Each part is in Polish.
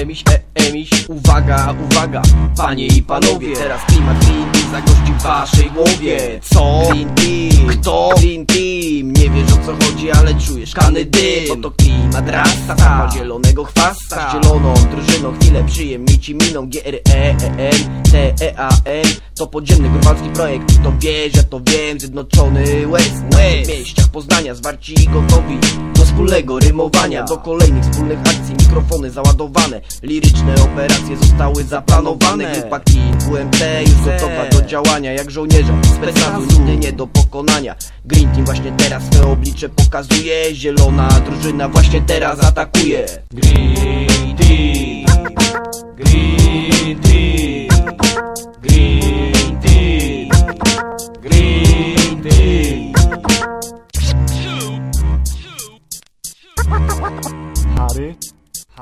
emiś, e, emiś Uwaga, uwaga, panie i panowie Teraz klimat Green Team zagości w waszej głowie. Co? Green Team, kto? Green Team Nie wiesz o co chodzi, ale czujesz kany dym. Bo to klimat rasta, sama zielonego chwasta. Z zieloną drużyną chwilę przyjemni ci miną G-R-E-E-N, T-E-A-N To podziemny grubacki projekt. To wiesz, ja to wiem, zjednoczony West Na mieściach Poznania zwarci i gotowi wspólnego rymowania. Do kolejnych wspólnych akcji Mikrofony załadowane. Liryczne operacje zostały zaplanowane. Grupa Kin, WMT już gotowa do działania. Jak żołnierza specjalu nigdy nie do pokonania. Green Team właśnie teraz swe oblicze pokazuje. Zielona drużyna właśnie teraz atakuje. Green Team. Green Team Harry?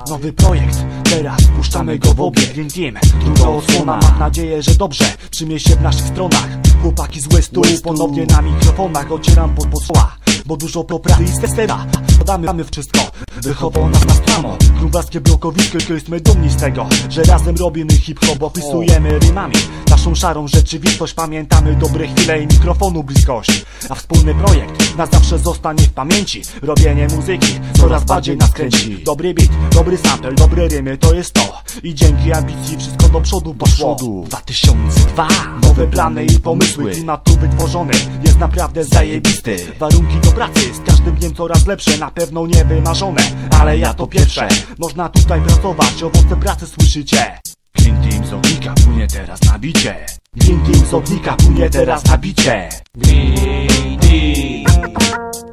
Nowy projekt, teraz puszczamy go w obieg. Green Team, druga odsłona. Mam nadzieję, że dobrze. Przyjmie się w naszych stronach. Chłopaki z Westu, ponownie na mikrofonach Ocieram pod posła, bo dużo poprawy i stestera Podamy mamy wszystko, wychował nas na stramo Grubaskie blokowisko, jesteśmy dumni z tego Że razem robimy hip-hop, opisujemy rymami Naszą szarą rzeczywistość, pamiętamy dobre chwile i mikrofonu bliskość. A wspólny projekt na zawsze zostanie w pamięci. Robienie muzyki coraz bardziej nas kręci. Dobry beat, dobry sample, dobre rymy, to jest to. I dzięki ambicji wszystko do przodu poszło. 2002 Nowe plany i pomysły, klimat tu wytworzony Jest naprawdę zajebisty. Warunki do pracy z każdym dniem coraz lepsze Na pewno nie wymarzone, ale ja to pierwsze. Można tutaj pracować, owoce pracy słyszycie. Green Team z ognika płynie teraz zabicie. Drinki sodnika płynie teraz na bicie. Green tea.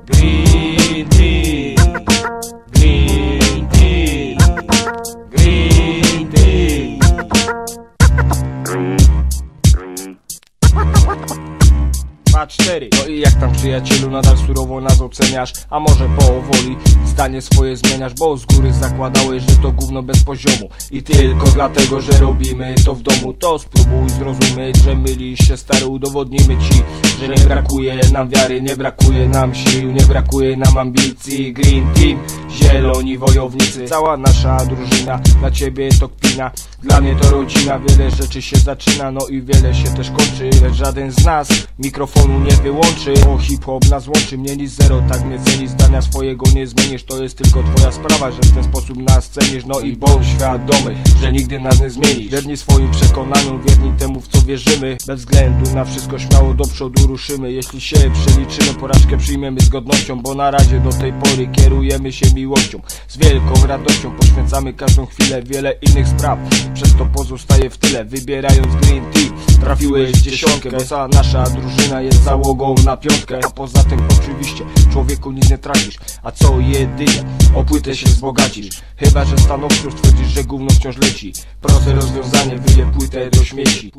Green tea. Green tea. Green tea. Green. 2, 4 No i jak tam przyjacielu nadal surowo nas oceniasz A może powoli zdanie swoje zmieniasz Bo z góry zakładałeś, że to gówno bez poziomu. I tylko dlatego, że robimy to w domu. To spróbuj zrozumieć, że mylisz się stary Udowodnimy ci, że nie brakuje nam wiary Nie brakuje nam sił, nie brakuje nam ambicji. Green Team zieloni wojownicy Cała nasza drużyna, dla ciebie to kpina Dla mnie to rodzina, wiele rzeczy się zaczyna No i wiele się też kończy Lecz żaden z nas mikrofonu nie wyłączy. Bo hip-hop nas łączy, mnie nic zero Tak mnie ceni, zdania swojego nie zmienisz To jest tylko twoja sprawa, że w ten sposób nas cenisz. No i bądź świadomy, że nigdy nas nie zmienisz. Wierni swoim przekonaniom, wierni temu w co wierzymy. Bez względu na wszystko śmiało do przodu ruszymy. Jeśli się przeliczymy, porażkę przyjmiemy z godnością Bo na razie do tej pory kierujemy się miłością Z wielką radością poświęcamy każdą chwilę Wiele innych spraw, przez to pozostaje w tyle Wybierając Green Team, trafiłeś w dziesiątkę Bo cała nasza drużyna jest załogą na piątkę. A poza tym oczywiście człowieku nic nie tracisz A co jedynie o płytę się wzbogacisz. Chyba, że stanowczo stwierdzisz, że gówno wciąż leci. Proste rozwiązanie, wyje płytę do śmieci